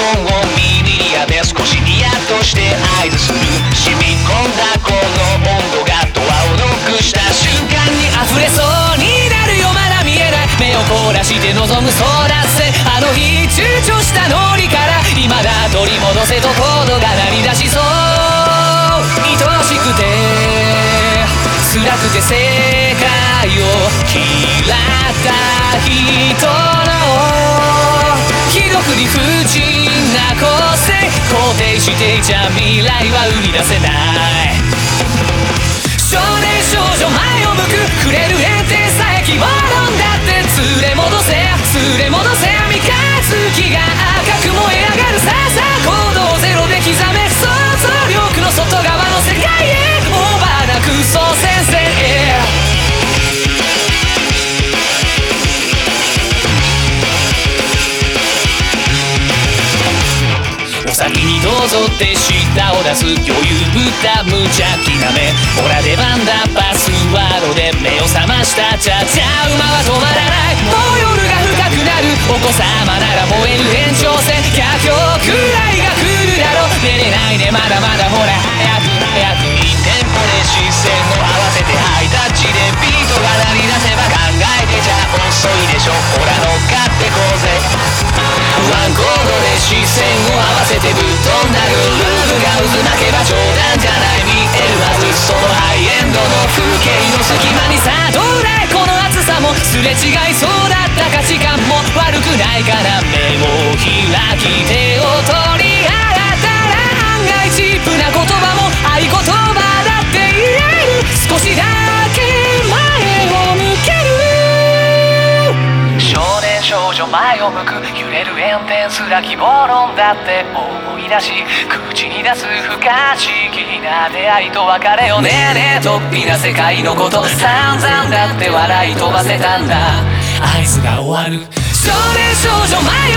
ンをミリリアで少しニヤッとして合図する染み込んだこの温度がドアをノックした瞬間に溢れそうになるよまだ見えない目を凍らして望むそうだあの日躊躇した脳裏から未だ取り戻せとコードが鳴り出しそう愛おしくて辛くて世界を嫌った日定していちゃ未来は生み出せない。少年少女前を向く。触れる炎天さえ希望論だって。連れ戻せ連れ戻せ三先にどうぞって舌を出す。余裕ぶった無邪気な目。ほら出番だパスワードで目を覚ましたちゃちゃ馬は止まらない。もう夜が深くなる。お子様なら燃える延長線佳境くらいが来るだろ。寝れないね。まだまだほら。早く早く。一テンポで視線を合わせてハイタッチでビートが鳴り出せば考えてちゃ遅いでしょ。ほら乗っかってこうぜ。ワンコードで視線をわせてぶっ飛んだグルーブが渦巻けば冗談じゃない見えるはず。そのハイエンドの風景の隙間にさどれこの暑さもすれ違いそうだった価値観も悪くないから目前を向く揺れる炎天すら希望論だって思い出し口に出す不可思議な出会いと別れをねえねえとっぴな世界のこと散々だって笑い飛ばせたんだ合図が終わるそれ少女前